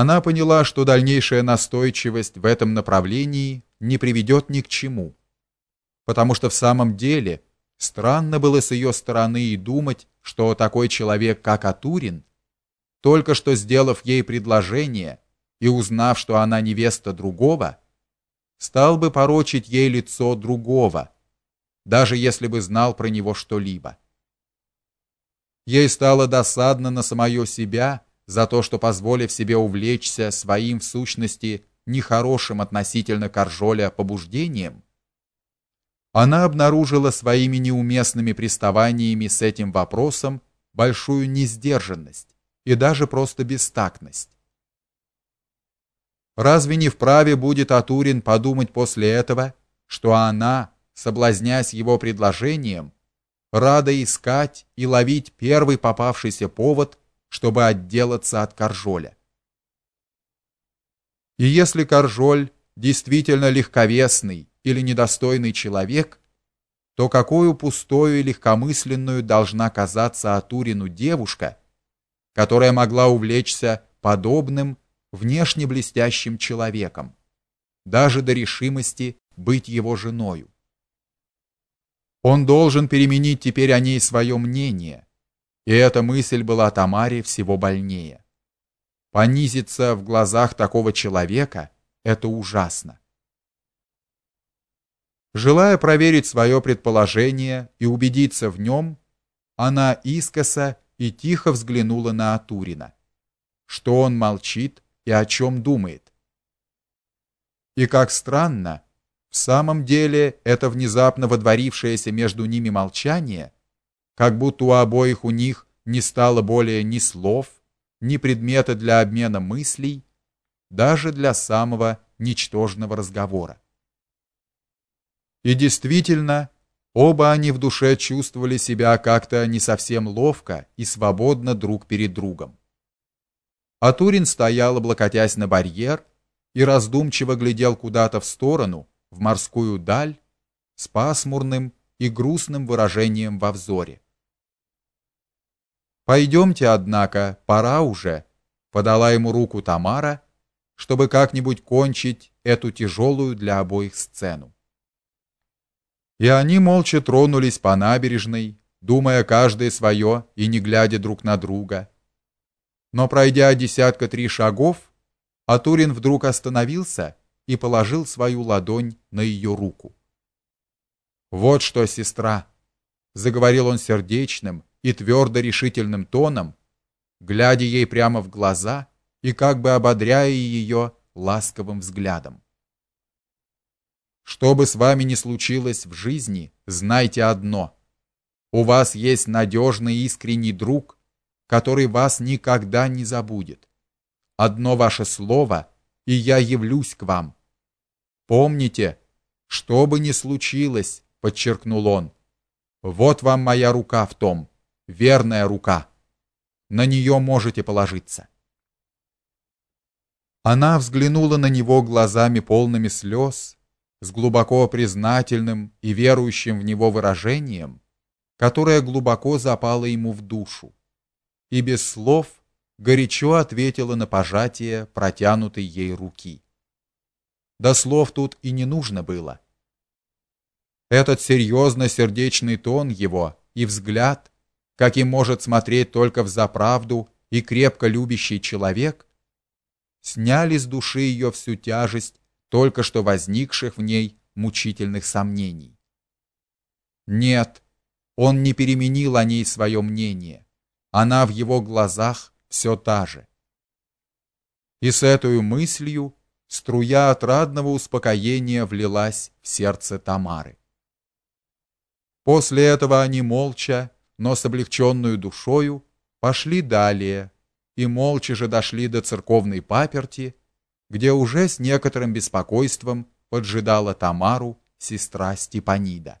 Она поняла, что дальнейшая настойчивость в этом направлении не приведет ни к чему, потому что в самом деле странно было с ее стороны и думать, что такой человек, как Атурин, только что сделав ей предложение и узнав, что она невеста другого, стал бы порочить ей лицо другого, даже если бы знал про него что-либо. Ей стало досадно на самое себя за то, что позволив себе увлечься своим в сущности нехорошим относительно Каржоля побуждением, она обнаружила своими неуместными приставаниями с этим вопросом большую несдержанность и даже просто бестактность. Разве не вправе будет Атурин подумать после этого, что она, соблазняясь его предложением, рада искать и ловить первый попавшийся повод, чтобы отделаться от Каржоля? И если Каржоль действительно легковесный или недостойный человек, то какую пустую и легкомысленную должна казаться Атурину девушка, которая могла увлечься подобным внешне блестящим человеком, даже до решимости быть его женою. Он должен переменить теперь о ней свое мнение, и эта мысль была Тамаре всего больнее. Понизиться в глазах такого человека это ужасно. Желая проверить свое предположение и убедиться в нем, она искоса и тихо взглянула на Атурина. Что он молчит и о чем думает? И как странно, в самом деле это внезапно водворившееся между ними молчание, как будто у обоих у них не стало более ни слов, ни предмета для обмена мыслей, даже для самого ничтожного разговора. И действительно, оба они в душе чувствовали себя как-то не совсем ловко и свободно друг перед другом. Атурин стоял, облокотясь на барьер, и раздумчиво глядел куда-то в сторону, в морскую даль, с пасмурным и грустным выражением во взоре. Пойдемте, однако, пора уже, подала ему руку Тамара, чтобы как-нибудь кончить эту тяжелую для обоих сцену. И они молча тронулись по набережной, думая каждое свое и не глядя друг на друга. Но пройдя десятка три шагов, Атурин вдруг остановился и положил свою ладонь на ее руку. Вот что, сестра, заговорил он сердечным, и твердо решительным тоном, глядя ей прямо в глаза и как бы ободряя ее ласковым взглядом. Что бы с вами ни случилось в жизни, знайте одно: у вас есть надежный искренний друг, который вас никогда не забудет. Одно ваше слово, и я явлюсь к вам. Помните, что бы ни случилось, подчеркнул он. Вот вам моя рука в том верная рука. На нее можете положиться. Она взглянула на него глазами полными слез, с глубоко признательным и верующим в него выражением, которое глубоко запало ему в душу, и без слов горячо ответила на пожатие протянутой ей руки. До слов тут и не нужно было. Этот серьезно сердечный тон его и взгляд каким может смотреть только в заправду и крепко любящий человек, сняли с души ее всю тяжесть только что возникших в ней мучительных сомнений. Нет, он не переменил о ней свое мнение. Она в его глазах все та же. И с этой мыслью струя отрадного успокоения влилась в сердце Тамары. После этого они молча но с облегченную душою пошли далее и молча же дошли до церковной паперти, где уже с некоторым беспокойством поджидала Тамару сестра Степанида.